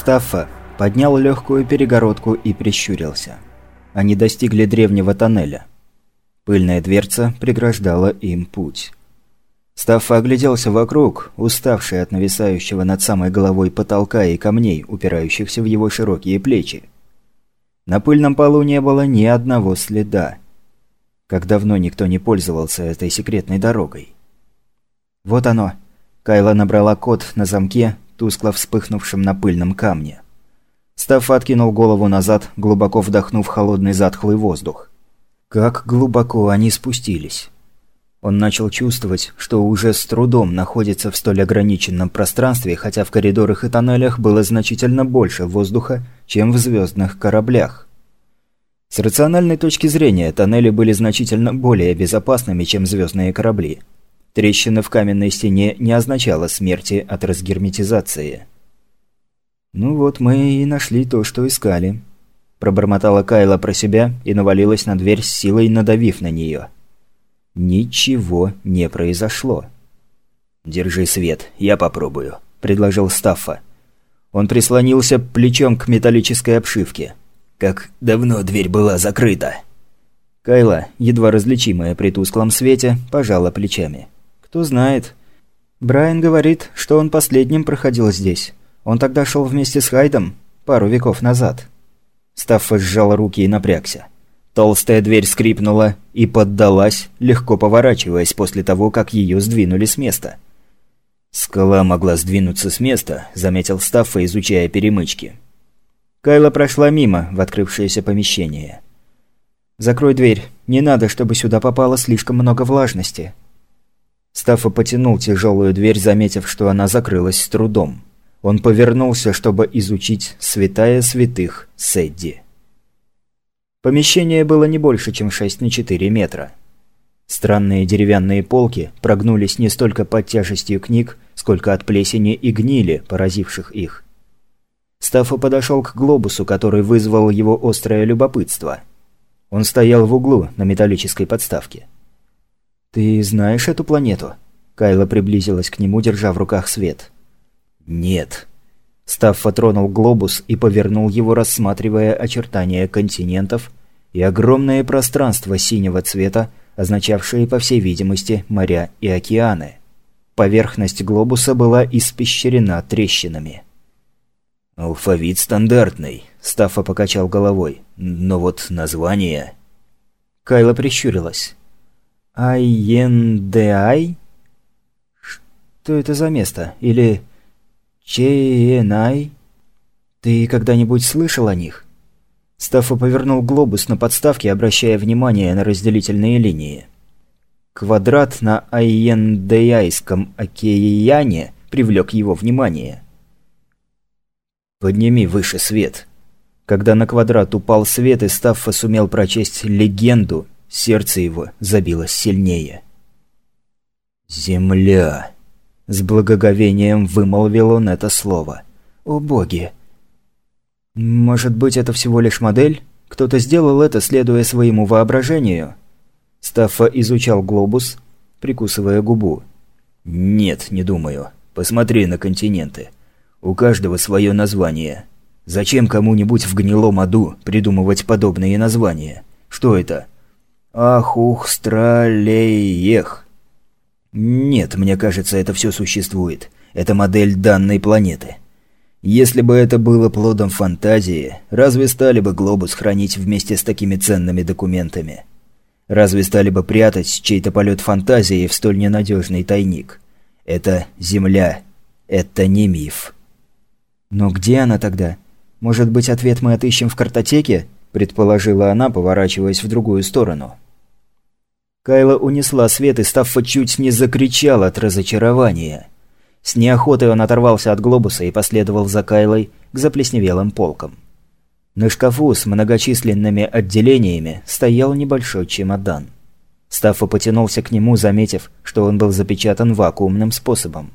Стаффа поднял легкую перегородку и прищурился. Они достигли древнего тоннеля. Пыльная дверца преграждала им путь. Стаффа огляделся вокруг, уставший от нависающего над самой головой потолка и камней, упирающихся в его широкие плечи. На пыльном полу не было ни одного следа. Как давно никто не пользовался этой секретной дорогой. «Вот оно!» Кайла набрала код на замке, тускло вспыхнувшем на пыльном камне. Стаффа откинул голову назад, глубоко вдохнув холодный затхлый воздух. Как глубоко они спустились. Он начал чувствовать, что уже с трудом находится в столь ограниченном пространстве, хотя в коридорах и тоннелях было значительно больше воздуха, чем в звездных кораблях. С рациональной точки зрения, тоннели были значительно более безопасными, чем звездные корабли. Трещина в каменной стене не означала смерти от разгерметизации. «Ну вот мы и нашли то, что искали», – пробормотала Кайла про себя и навалилась на дверь с силой, надавив на нее. Ничего не произошло. «Держи свет, я попробую», – предложил Стаффа. Он прислонился плечом к металлической обшивке. «Как давно дверь была закрыта?» Кайла, едва различимая при тусклом свете, пожала плечами. «Кто знает. Брайан говорит, что он последним проходил здесь. Он тогда шел вместе с Хайдом пару веков назад». Стаффа сжал руки и напрягся. Толстая дверь скрипнула и поддалась, легко поворачиваясь после того, как ее сдвинули с места. «Скала могла сдвинуться с места», – заметил Стаффа, изучая перемычки. Кайла прошла мимо в открывшееся помещение. «Закрой дверь. Не надо, чтобы сюда попало слишком много влажности». Стаффа потянул тяжелую дверь, заметив, что она закрылась с трудом. Он повернулся, чтобы изучить святая святых Сэдди. Помещение было не больше, чем 6 на 4 метра. Странные деревянные полки прогнулись не столько под тяжестью книг, сколько от плесени и гнили, поразивших их. Стаффа подошел к глобусу, который вызвал его острое любопытство. Он стоял в углу на металлической подставке. «Ты знаешь эту планету?» Кайла приблизилась к нему, держа в руках свет. «Нет», Стаффа тронул глобус и повернул его, рассматривая очертания континентов и огромное пространство синего цвета, означавшее, по всей видимости, моря и океаны. Поверхность глобуса была испещрена трещинами. «Алфавит стандартный», – Стаффа покачал головой. «Но вот название...» Кайла прищурилась. «Айендеай? Что это за место? Или Чейенай? Ты когда-нибудь слышал о них?» Стаффа повернул глобус на подставке, обращая внимание на разделительные линии. Квадрат на Айендеяйском океяне привлек его внимание. «Подними выше свет». Когда на квадрат упал свет, и Стаффа сумел прочесть легенду, сердце его забилось сильнее. «Земля!» С благоговением вымолвил он это слово. «О боги!» «Может быть, это всего лишь модель? Кто-то сделал это, следуя своему воображению?» Стаффа изучал глобус, прикусывая губу. «Нет, не думаю. Посмотри на континенты. У каждого свое название. Зачем кому-нибудь в гнилом аду придумывать подобные названия? Что это? Ахухстралеех. Нет, мне кажется, это все существует. Это модель данной планеты. Если бы это было плодом фантазии, разве стали бы глобус хранить вместе с такими ценными документами? Разве стали бы прятать чей-то полет фантазии в столь ненадежный тайник? Это Земля. Это не миф. Но где она тогда? Может быть, ответ мы отыщем в картотеке? Предположила она, поворачиваясь в другую сторону. Кайла унесла свет, и Стаффа чуть не закричал от разочарования. С неохотой он оторвался от глобуса и последовал за Кайлой к заплесневелым полкам. На шкафу с многочисленными отделениями стоял небольшой чемодан. Стаффа потянулся к нему, заметив, что он был запечатан вакуумным способом.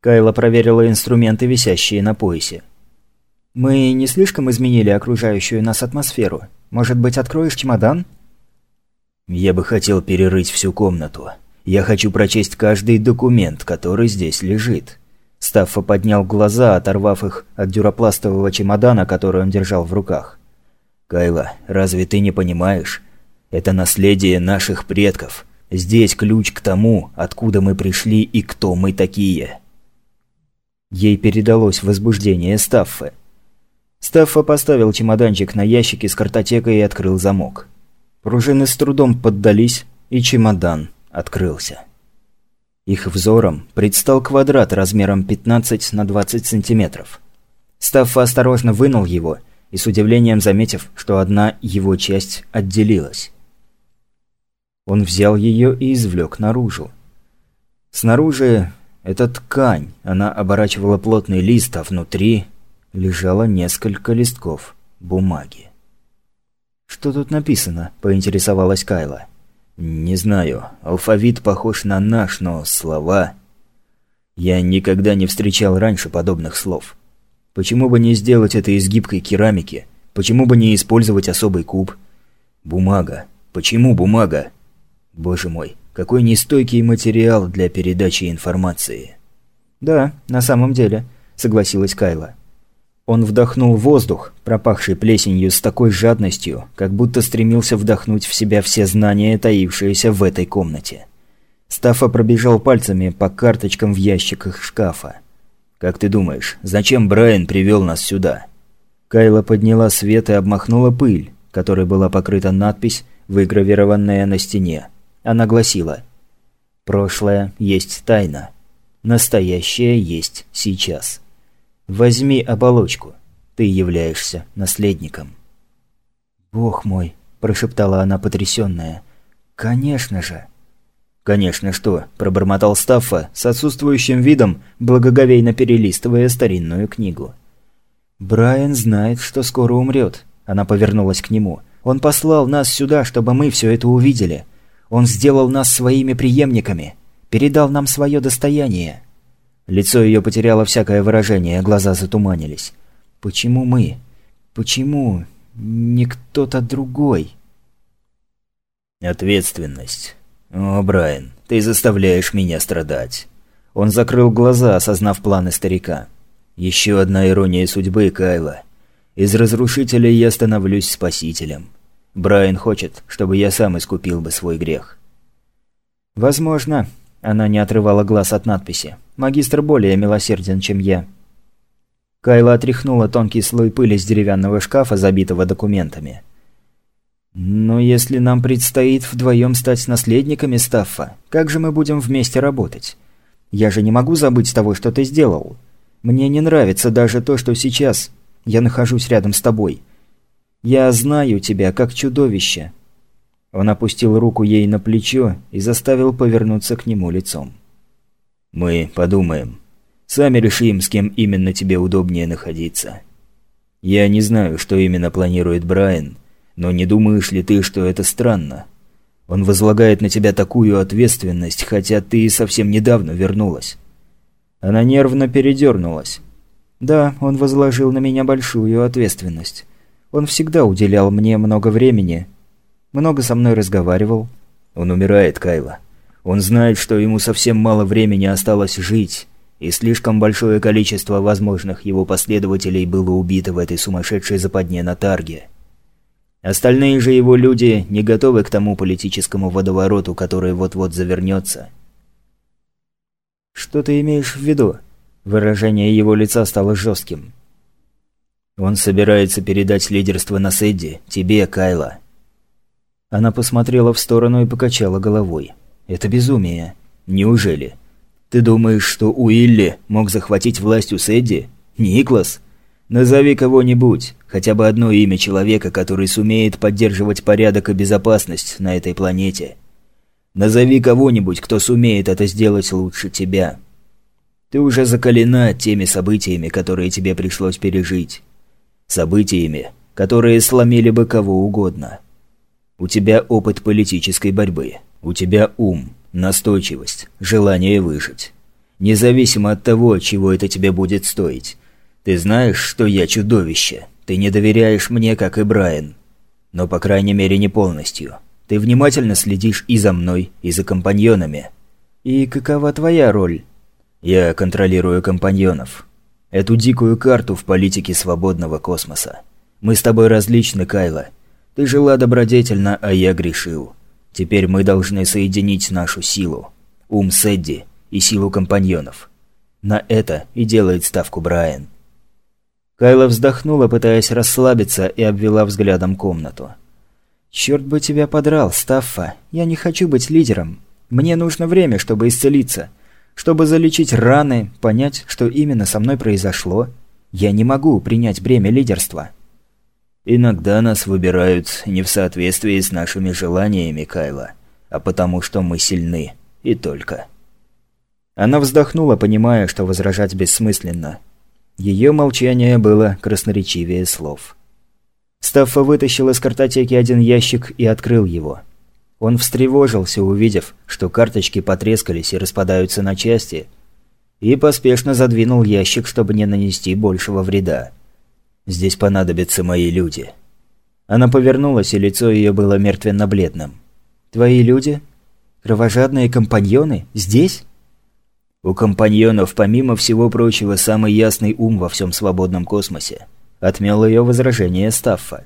Кайла проверила инструменты, висящие на поясе. «Мы не слишком изменили окружающую нас атмосферу. Может быть, откроешь чемодан?» Я бы хотел перерыть всю комнату. Я хочу прочесть каждый документ, который здесь лежит. Стаффа поднял глаза, оторвав их от дюропластового чемодана, который он держал в руках. «Кайла, разве ты не понимаешь? Это наследие наших предков. Здесь ключ к тому, откуда мы пришли и кто мы такие». Ей передалось возбуждение Стаффы. Стаффа поставил чемоданчик на ящике с картотекой и открыл замок. Пружины с трудом поддались, и чемодан открылся. Их взором предстал квадрат размером 15 на 20 сантиметров. Стаффа осторожно вынул его и с удивлением заметив, что одна его часть отделилась. Он взял ее и извлек наружу. Снаружи это ткань, она оборачивала плотный лист, а внутри лежало несколько листков бумаги. «Что тут написано?» – поинтересовалась Кайла. «Не знаю. Алфавит похож на наш, но слова...» Я никогда не встречал раньше подобных слов. Почему бы не сделать это из гибкой керамики? Почему бы не использовать особый куб? Бумага. Почему бумага? Боже мой, какой нестойкий материал для передачи информации. «Да, на самом деле», — согласилась Кайла. Он вдохнул воздух, пропахший плесенью с такой жадностью, как будто стремился вдохнуть в себя все знания, таившиеся в этой комнате. Стаффа пробежал пальцами по карточкам в ящиках шкафа. «Как ты думаешь, зачем Брайан привел нас сюда?» Кайла подняла свет и обмахнула пыль, которой была покрыта надпись, выгравированная на стене. Она гласила «Прошлое есть тайна. Настоящее есть сейчас. Возьми оболочку. Ты являешься наследником». «Бог мой!» – прошептала она потрясенная. «Конечно же!» «Конечно что?» – пробормотал Стаффа с отсутствующим видом, благоговейно перелистывая старинную книгу. «Брайан знает, что скоро умрет», – она повернулась к нему. «Он послал нас сюда, чтобы мы все это увидели. Он сделал нас своими преемниками, передал нам свое достояние». Лицо ее потеряло всякое выражение, глаза затуманились. «Почему мы? Почему не кто-то другой?» «Ответственность. О, Брайан, ты заставляешь меня страдать». Он закрыл глаза, осознав планы старика. «Еще одна ирония судьбы, Кайла. Из разрушителя я становлюсь спасителем. Брайан хочет, чтобы я сам искупил бы свой грех. Возможно. Она не отрывала глаз от надписи. Магистр более милосерден, чем я. Кайла отряхнула тонкий слой пыли с деревянного шкафа, забитого документами. «Но если нам предстоит вдвоем стать наследниками Стаффа, как же мы будем вместе работать? Я же не могу забыть того, что ты сделал. Мне не нравится даже то, что сейчас я нахожусь рядом с тобой. Я знаю тебя как чудовище». Он опустил руку ей на плечо и заставил повернуться к нему лицом. «Мы подумаем. Сами решим, с кем именно тебе удобнее находиться. Я не знаю, что именно планирует Брайан, но не думаешь ли ты, что это странно? Он возлагает на тебя такую ответственность, хотя ты совсем недавно вернулась». Она нервно передернулась. «Да, он возложил на меня большую ответственность. Он всегда уделял мне много времени. Много со мной разговаривал. Он умирает, Кайла. Он знает, что ему совсем мало времени осталось жить, и слишком большое количество возможных его последователей было убито в этой сумасшедшей западне на Тарге. Остальные же его люди не готовы к тому политическому водовороту, который вот-вот завернется. «Что ты имеешь в виду?» Выражение его лица стало жестким. Он собирается передать лидерство на Сэдди, тебе, Кайла. Она посмотрела в сторону и покачала головой. Это безумие. Неужели? Ты думаешь, что Уилли мог захватить власть у Сэдди? Никлас? Назови кого-нибудь, хотя бы одно имя человека, который сумеет поддерживать порядок и безопасность на этой планете. Назови кого-нибудь, кто сумеет это сделать лучше тебя. Ты уже закалена теми событиями, которые тебе пришлось пережить событиями, которые сломили бы кого угодно. У тебя опыт политической борьбы, у тебя ум, настойчивость, желание выжить. Независимо от того, чего это тебе будет стоить. Ты знаешь, что я чудовище. Ты не доверяешь мне, как и Брайан. Но, по крайней мере, не полностью. Ты внимательно следишь и за мной, и за компаньонами. И какова твоя роль? Я контролирую компаньонов. Эту дикую карту в политике свободного космоса. Мы с тобой различны, Кайла. Ты жила добродетельно, а я грешил. Теперь мы должны соединить нашу силу. Ум Сэдди и силу компаньонов. На это и делает ставку Брайан. Кайла вздохнула, пытаясь расслабиться, и обвела взглядом комнату. «Черт бы тебя подрал, Стаффа. Я не хочу быть лидером. Мне нужно время, чтобы исцелиться. Чтобы залечить раны, понять, что именно со мной произошло. Я не могу принять бремя лидерства». «Иногда нас выбирают не в соответствии с нашими желаниями, Кайла, а потому что мы сильны. И только». Она вздохнула, понимая, что возражать бессмысленно. Ее молчание было красноречивее слов. Стаффа вытащил из картотеки один ящик и открыл его. Он встревожился, увидев, что карточки потрескались и распадаются на части, и поспешно задвинул ящик, чтобы не нанести большего вреда. «Здесь понадобятся мои люди». Она повернулась, и лицо ее было мертвенно-бледным. «Твои люди? Кровожадные компаньоны? Здесь?» У компаньонов, помимо всего прочего, самый ясный ум во всем свободном космосе. Отмел ее возражение Стаффа.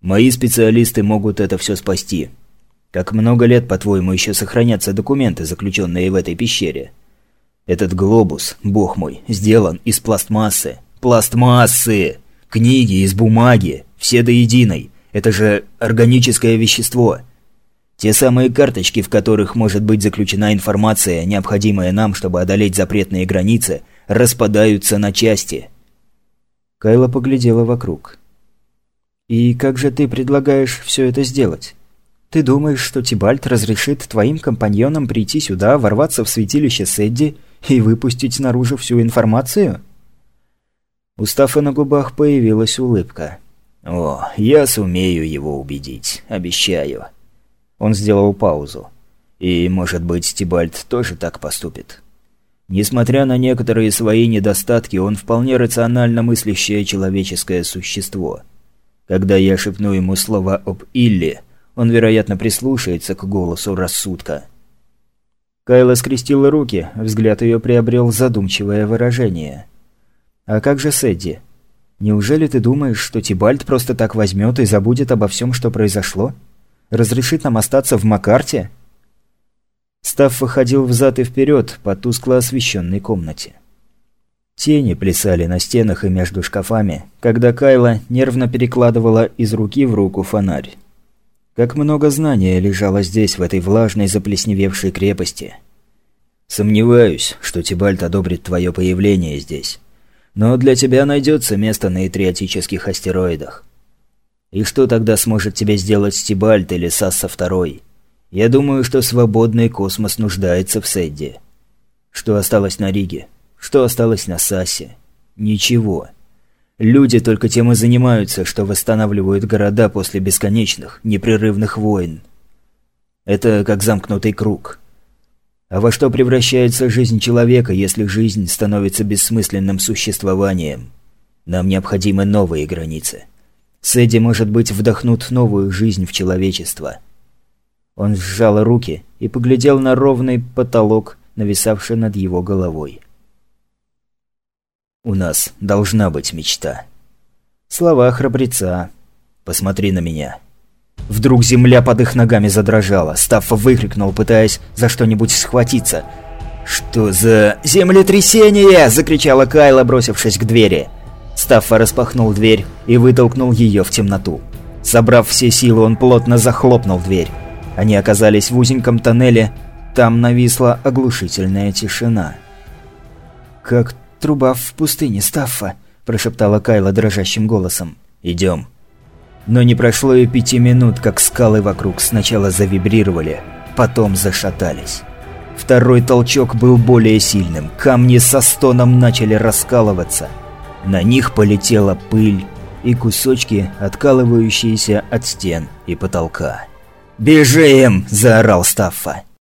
Мои специалисты могут это все спасти. Как много лет, по-твоему, еще сохранятся документы, заключенные в этой пещере? Этот глобус, бог мой, сделан из пластмассы. Пластмассы! Книги из бумаги, все до единой. Это же органическое вещество. Те самые карточки, в которых может быть заключена информация, необходимая нам, чтобы одолеть запретные границы, распадаются на части. Кайла поглядела вокруг. «И как же ты предлагаешь все это сделать? Ты думаешь, что Тибальт разрешит твоим компаньонам прийти сюда, ворваться в святилище Сэдди и выпустить наружу всю информацию?» У Стафа на губах появилась улыбка. «О, я сумею его убедить, обещаю». Он сделал паузу. И, может быть, Тибальт тоже так поступит. Несмотря на некоторые свои недостатки, он вполне рационально мыслящее человеческое существо. Когда я шепну ему слова об Илле, он, вероятно, прислушается к голосу рассудка. Кайла скрестила руки, взгляд ее приобрел задумчивое выражение. «А как же Сэдди? Неужели ты думаешь, что Тибальт просто так возьмет и забудет обо всем, что произошло?» разрешит нам остаться в Макарте?» Став выходил взад и вперед по тускло освещенной комнате. Тени плясали на стенах и между шкафами, когда Кайла нервно перекладывала из руки в руку фонарь. Как много знания лежало здесь, в этой влажной заплесневевшей крепости. Сомневаюсь, что Тибальт одобрит твое появление здесь. Но для тебя найдется место на этриотических астероидах. И что тогда сможет тебе сделать Стибальт или Сасса Второй? Я думаю, что свободный космос нуждается в Седде. Что осталось на Риге? Что осталось на Сассе? Ничего. Люди только тем и занимаются, что восстанавливают города после бесконечных, непрерывных войн. Это как замкнутый круг. А во что превращается жизнь человека, если жизнь становится бессмысленным существованием? Нам необходимы новые границы. Сэдди, может быть, вдохнут новую жизнь в человечество. Он сжал руки и поглядел на ровный потолок, нависавший над его головой. «У нас должна быть мечта». Слова храбреца. «Посмотри на меня». Вдруг земля под их ногами задрожала. Стаффа выкрикнул, пытаясь за что-нибудь схватиться. «Что за землетрясение?» – закричала Кайла, бросившись к двери. Стаффа распахнул дверь и вытолкнул ее в темноту. Собрав все силы, он плотно захлопнул дверь. Они оказались в узеньком тоннеле, там нависла оглушительная тишина. «Как труба в пустыне, Стаффа», – прошептала Кайла дрожащим голосом. «Идем». Но не прошло и пяти минут, как скалы вокруг сначала завибрировали, потом зашатались. Второй толчок был более сильным, камни со стоном начали раскалываться – на них полетела пыль и кусочки, откалывающиеся от стен и потолка. «Бежим!» – заорал Стаффа.